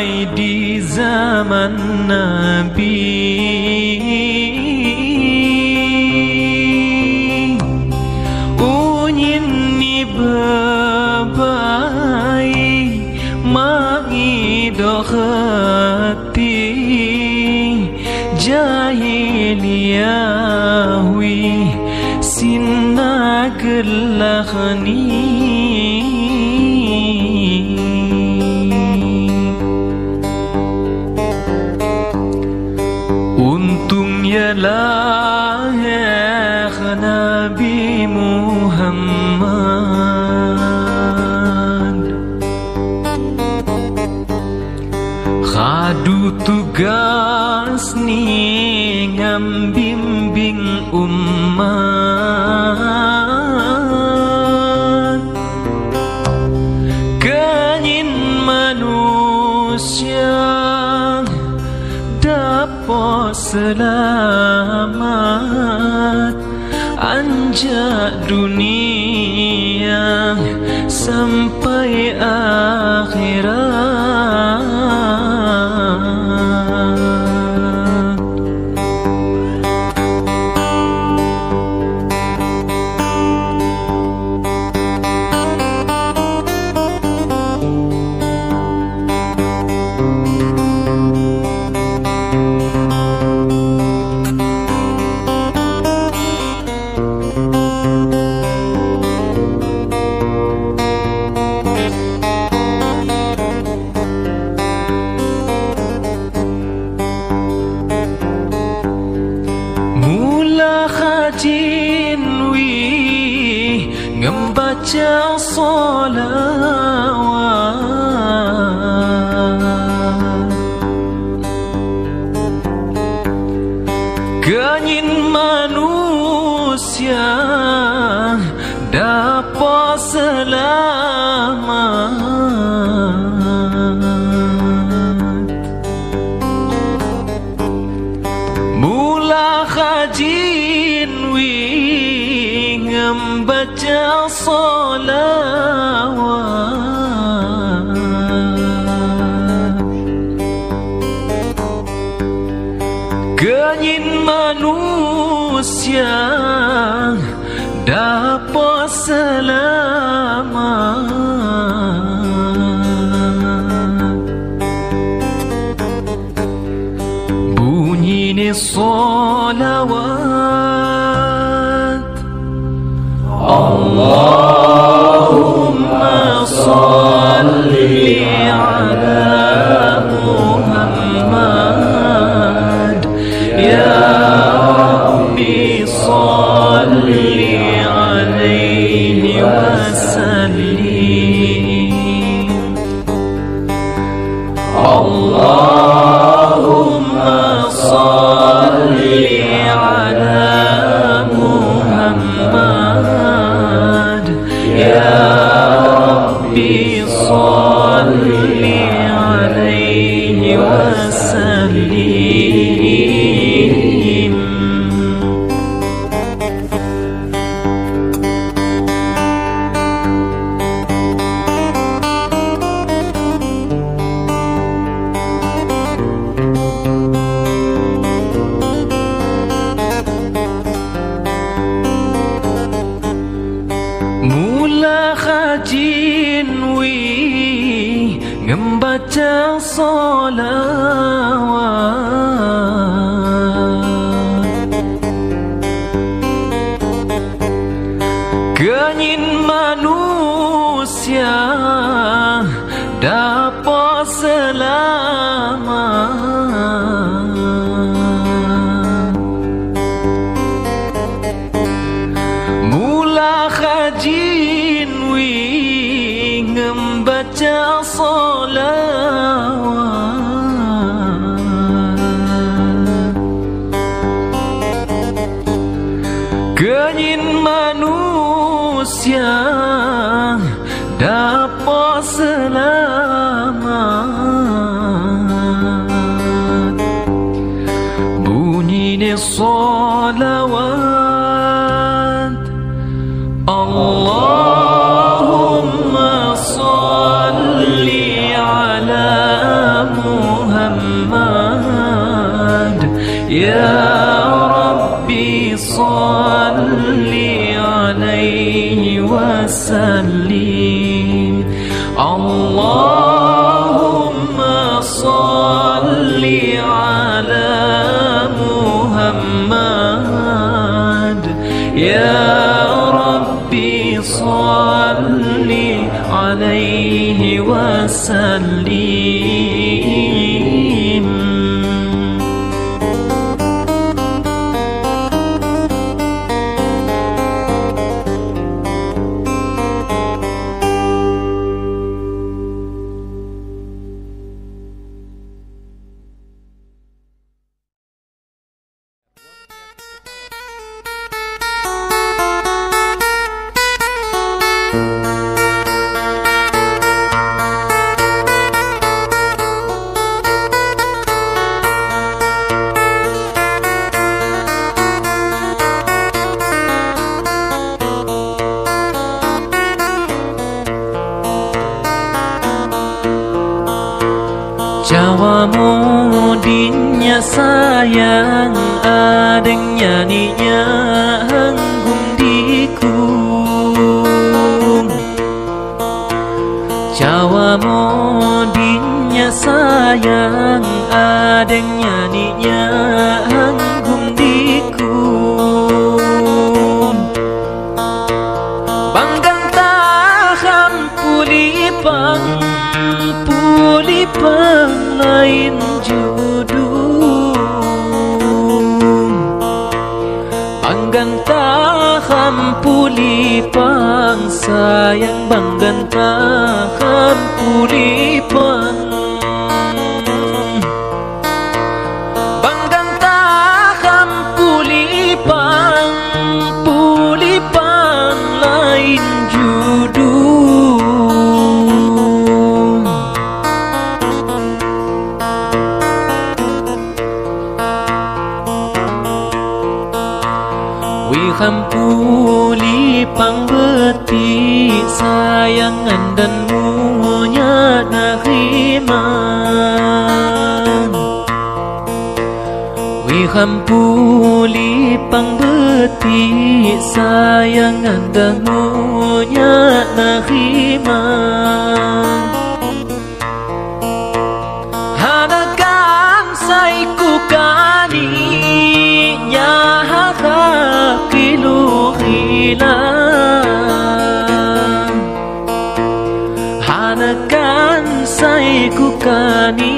sampai di zaman Nabi. Unyin ni babai Ma'i hati Jahiliyahwi Sinna gelah ni selamat. Anjak dunia Kulipang beti sayang anda punya nakiman. Wiham kulipang beti sayang anda punya nakiman. kani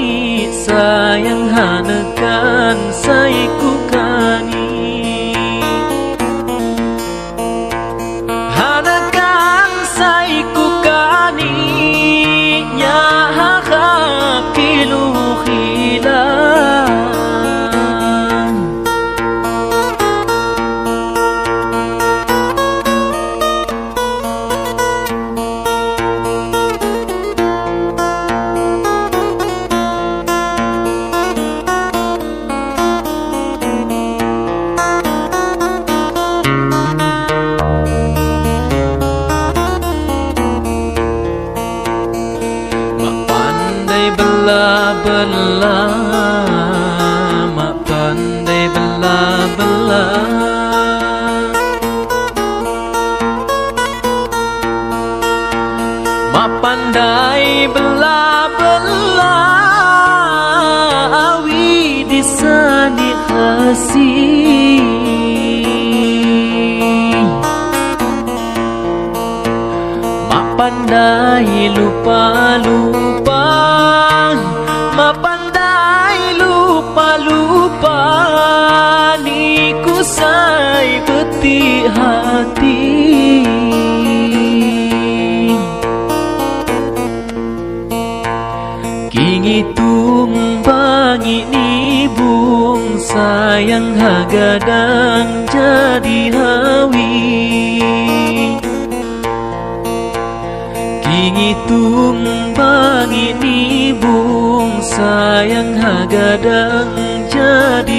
dikasih Mak pandai lupa-lupa. Mak pandai lupa-lupa. Ni kusai peti hati. yang hagadang jadi hawi. Kini tumbang ini bung sayang hagadang jadi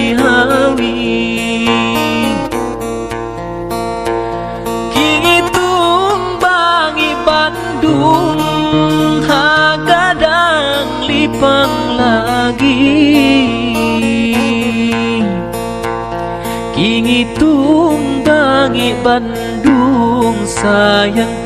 tumbangi Bandung Sayang kingi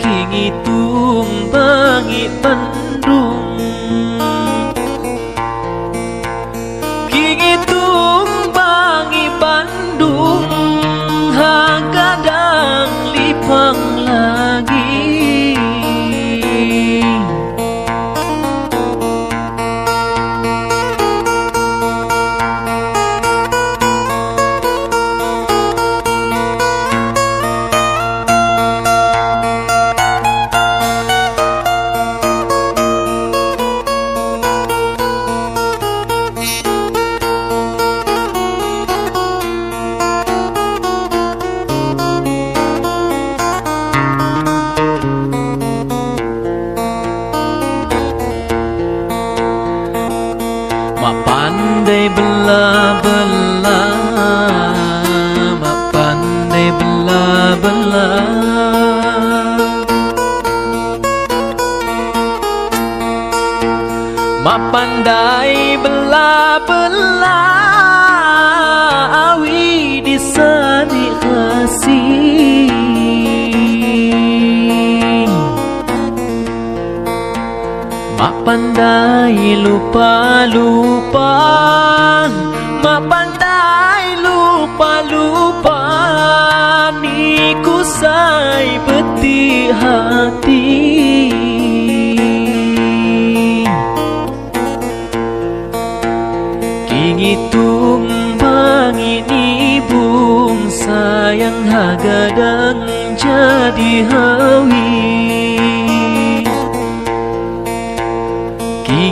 hagadang jadi hawi.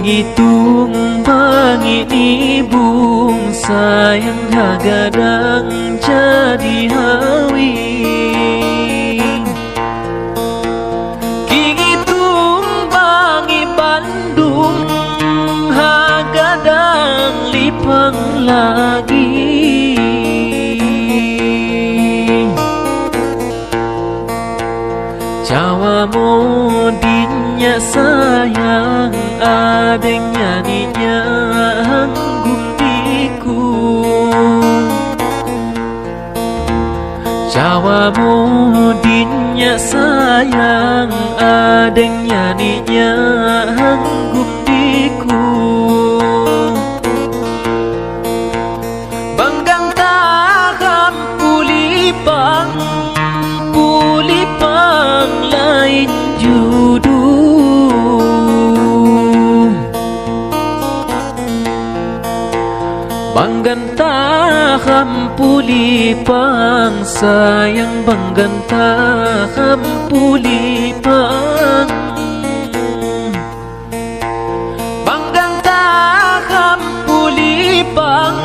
Hitung ini bung sayang hagadang jadi sayang adanya ninya hanggundiku Banggang takam pulipang pulipang lain Bangganta hampuli pang Sayang bang ganta kampulipan Bang ganta kampulipan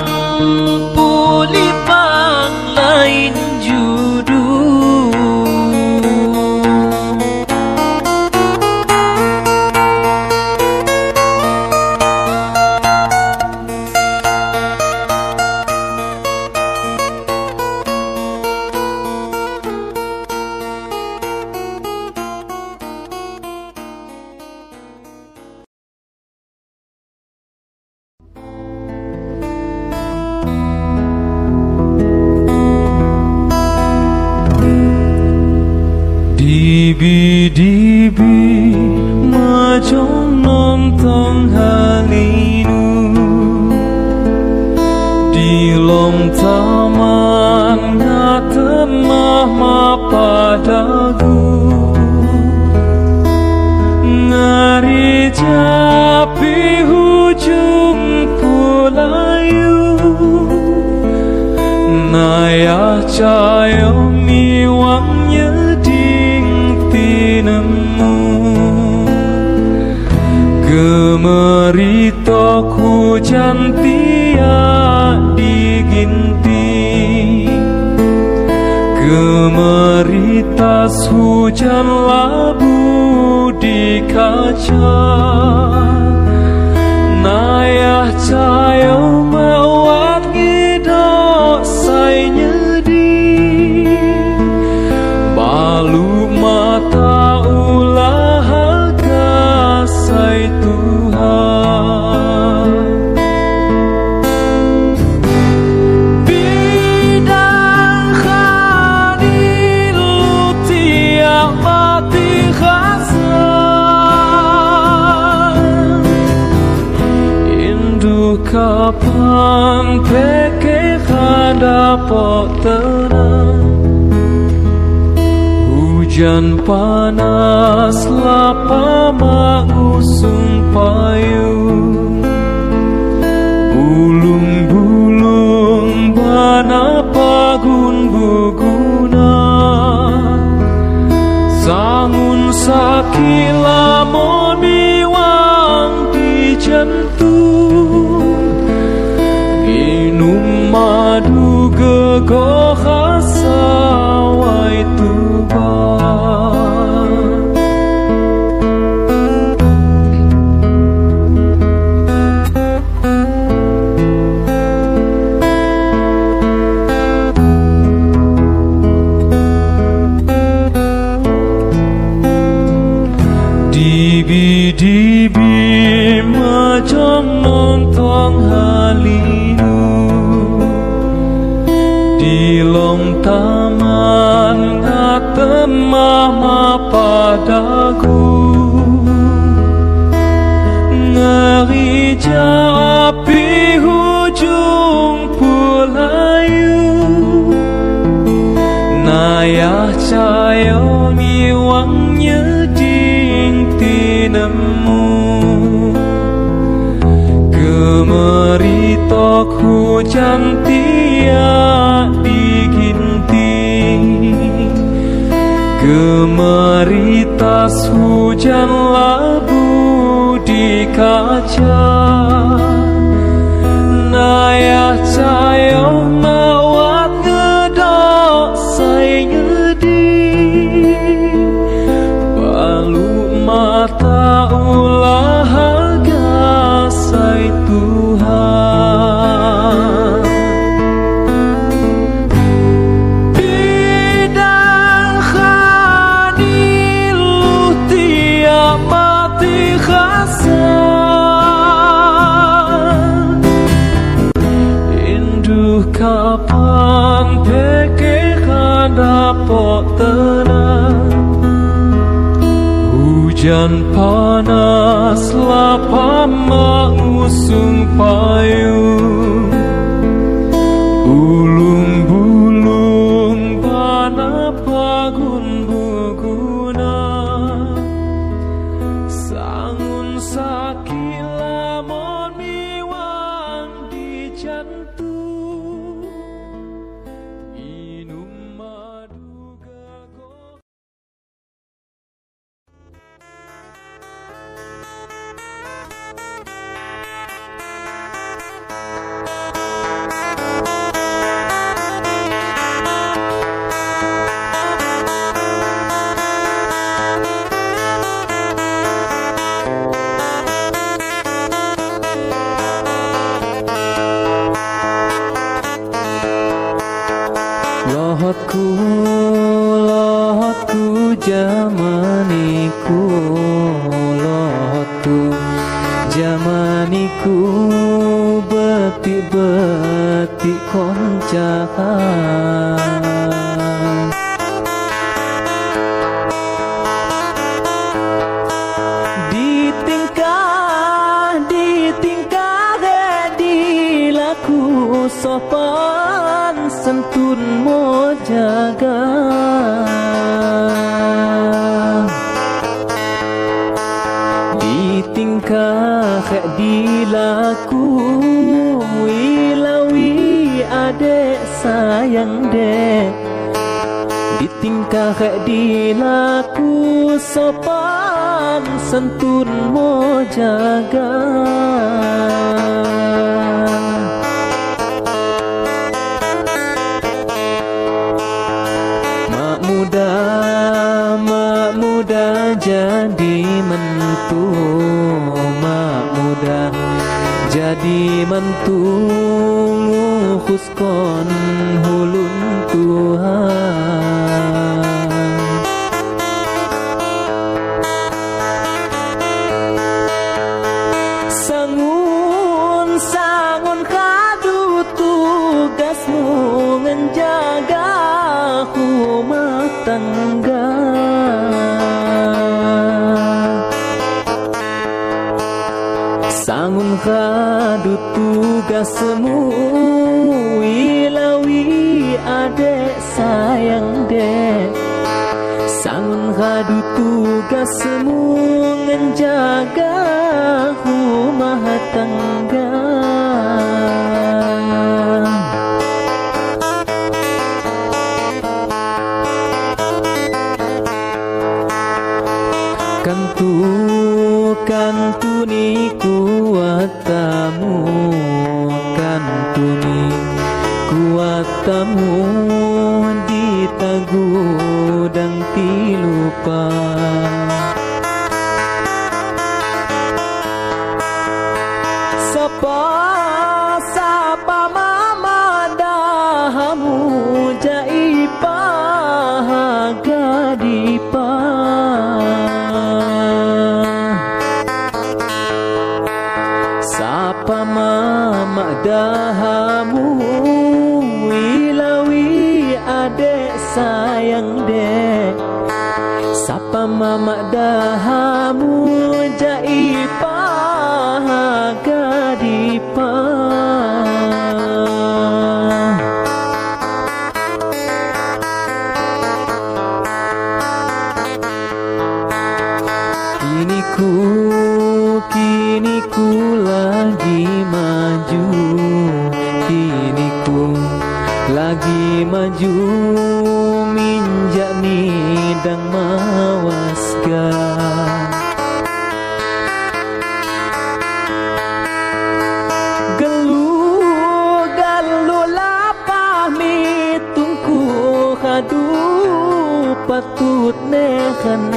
tamanglah temama padaku. Ngeri api hujung pulayu. Naya cahaya miwangnya dinti nemu kemeritok hujan tiba Atas hujan labu di kaca. Hujan panas lapang mengusung payung tingkah kek dilaku. Wilawi adek sayang dek. Ditingkah kek dilaku sopan sentun mo jaga. mantung khuskon hulun tuhan. semu wilawi adek sayang dek. Sangun hadu tugas semu menjaga rumah tangga. Kantu kantu ni kuat tamu tâm hồn can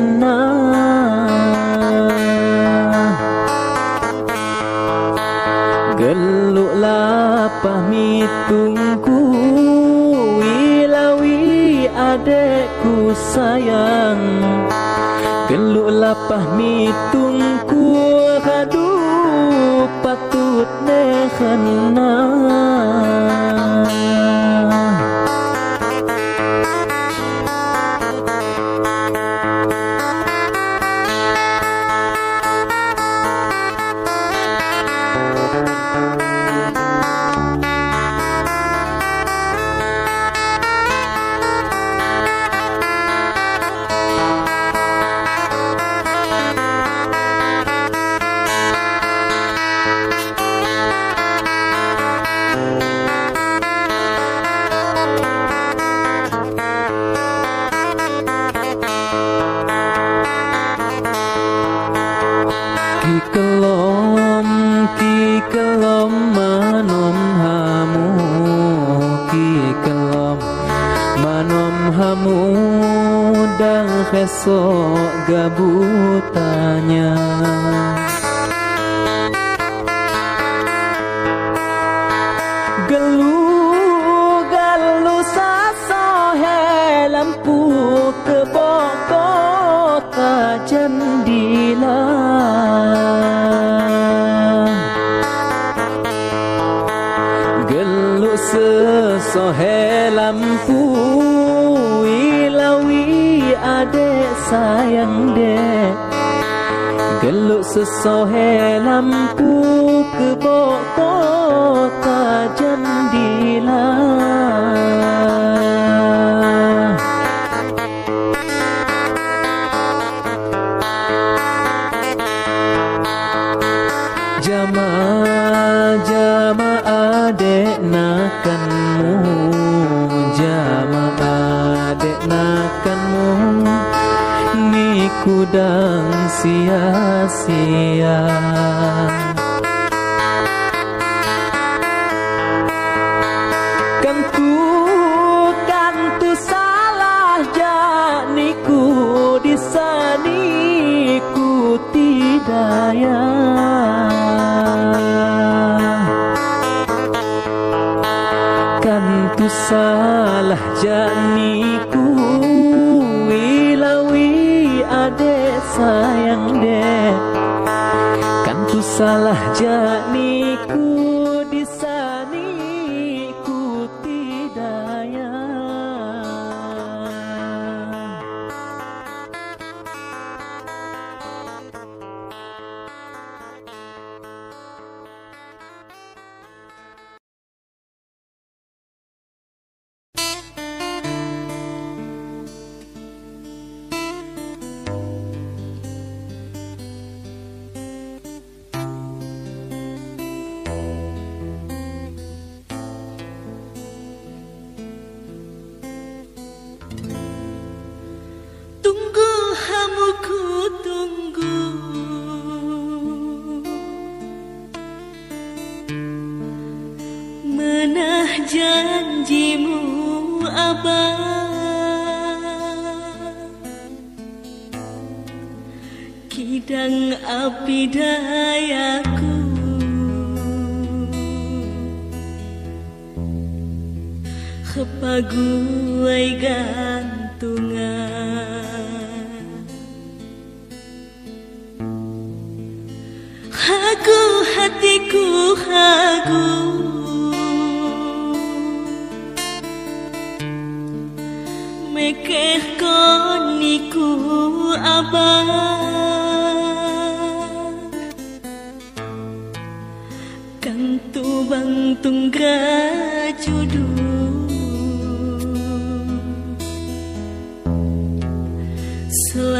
cendila Geluk sesohe lampu Ilawi adek sayang dek. Geluk sesohe lampu Kebok kota jendilah sia-sia.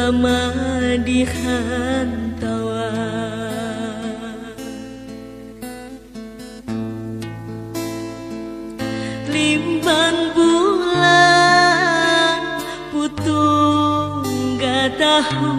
Selama di hantauan Limban bulan putung gak tahu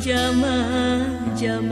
malangham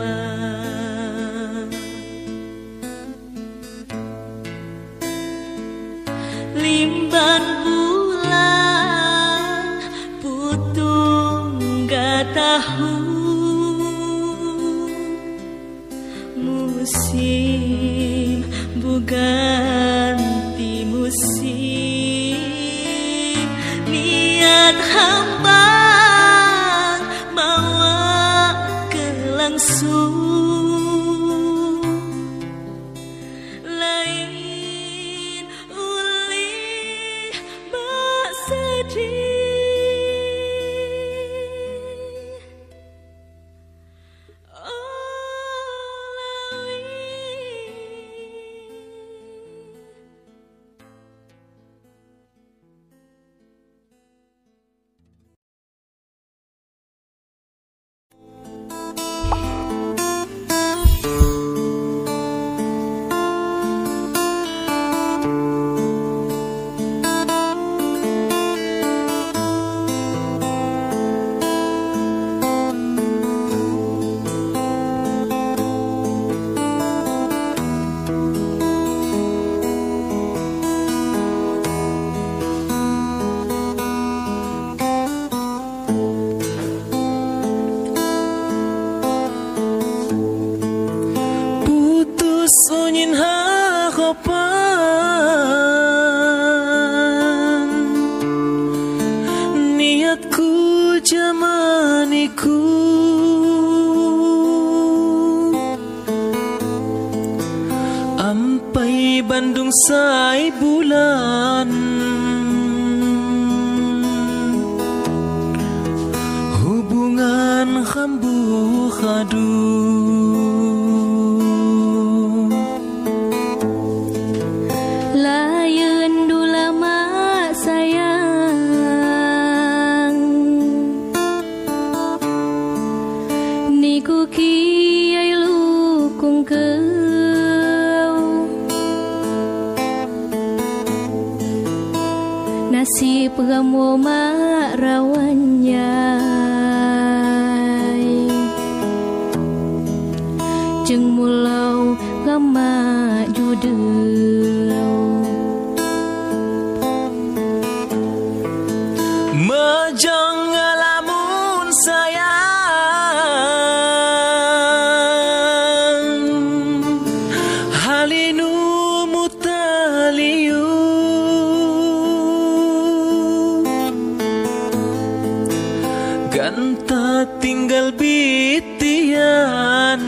tinggal bitian.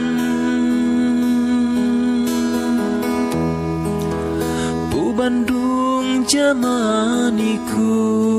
Bu Bandung jamaniku.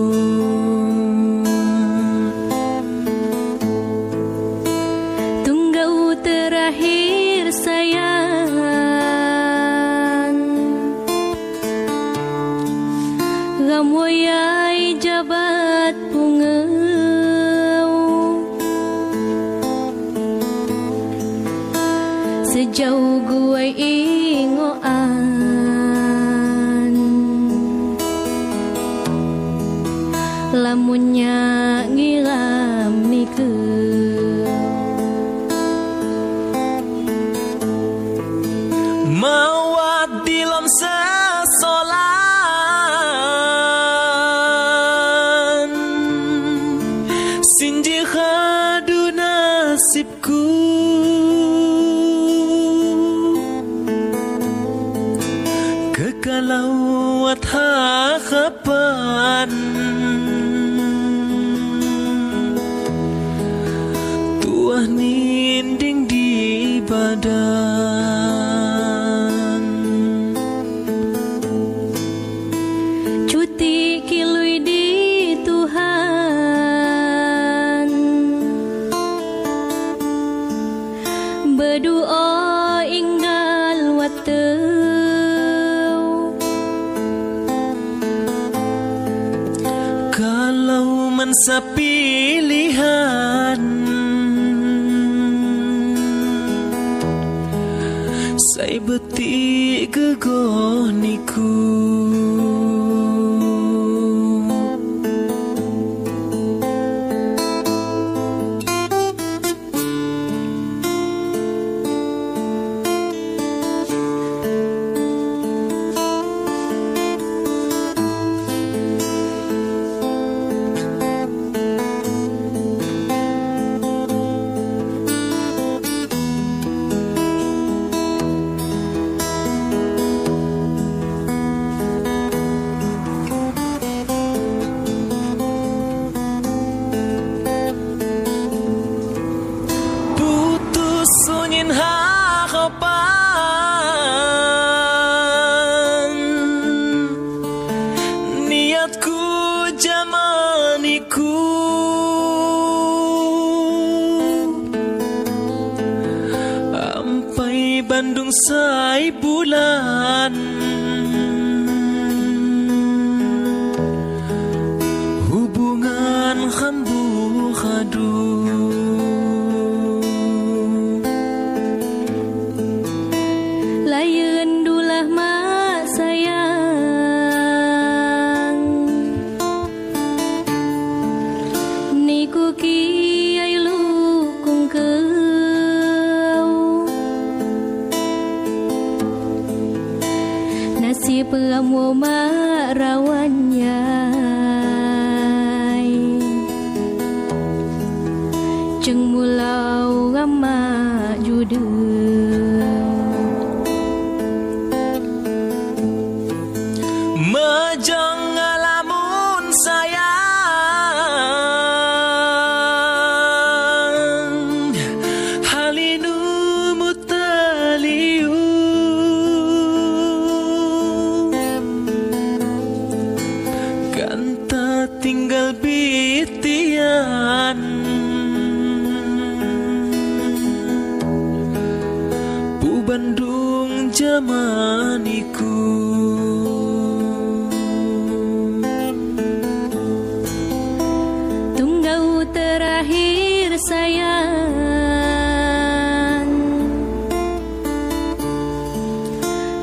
sepilihan Saya betik ke Saya betik ke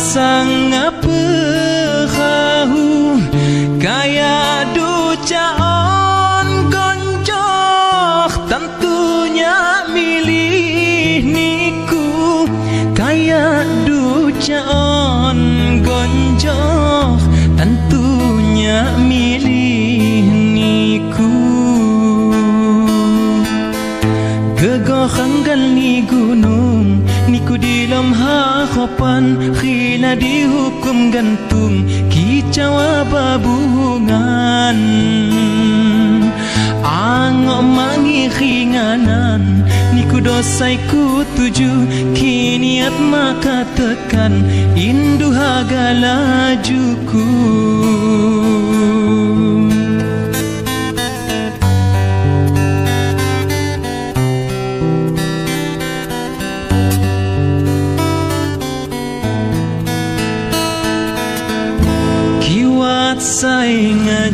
生 dihukum gantung kicau babungan angok mangi khinganan niku dosai ku tuju kiniat maka tekan induhaga lajuku.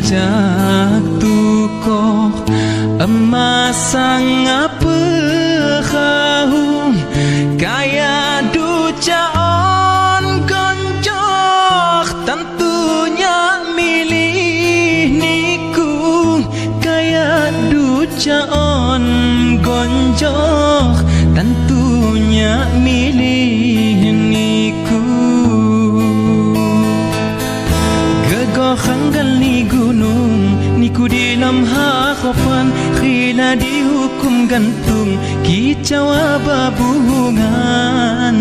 jatuh Tukoh emas sangat jawab bungan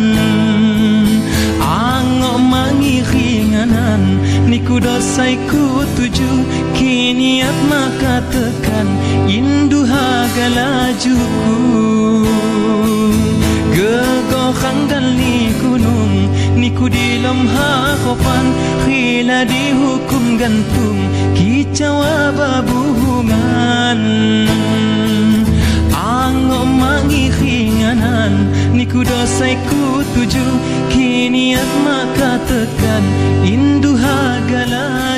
Ango mangi ringanan Niku dosai ku tuju. Kini maka tekan Indu haga laju Gego hanggal ni gunung Niku di lom hakopan kila dihukum gantung Kicawa babuhungan Kicawa kenyanan Ni ku dosai ku tuju Kini amat katakan Induha galan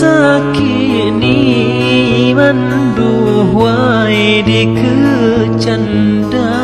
sakit ni Manduh wai dikecandang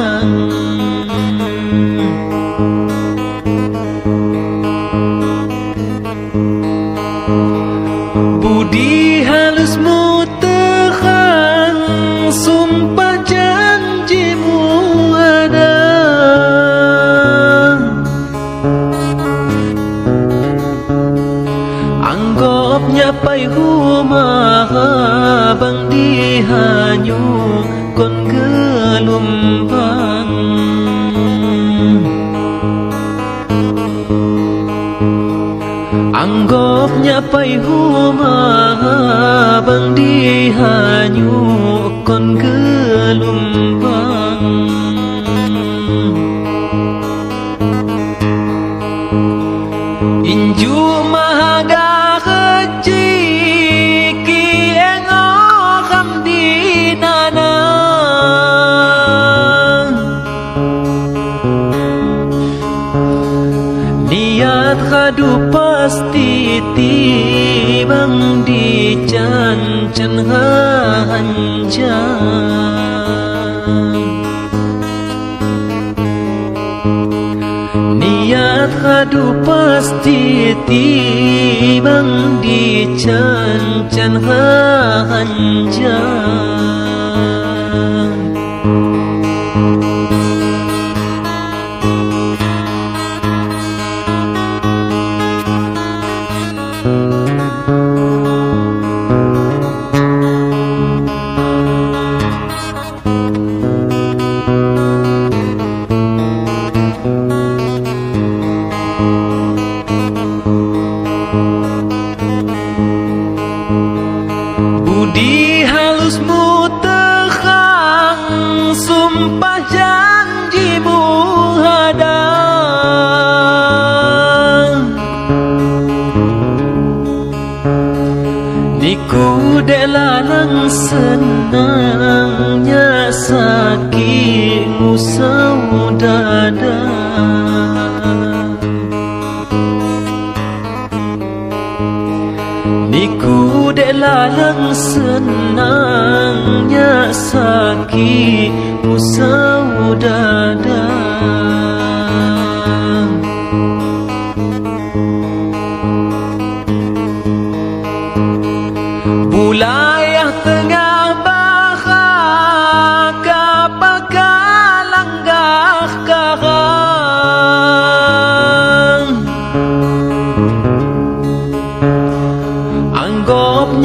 hanyut pasti timang di cancan hanjang semudada Niku dek lalang senangnya sakit Musa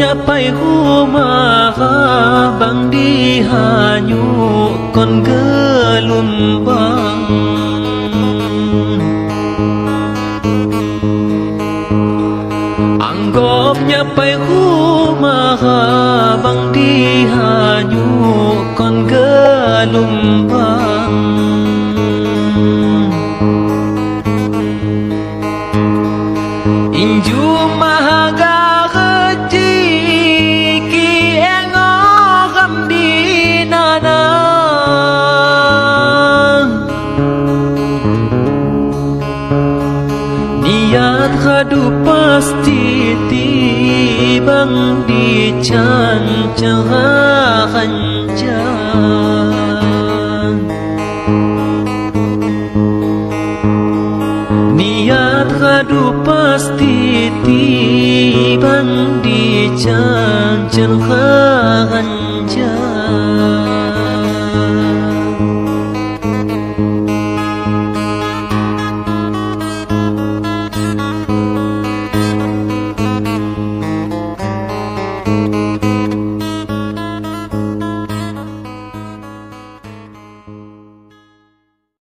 nyapai huma bang di hanyu kon ge 乾坤